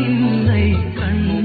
നിന്നെ കണ്ടു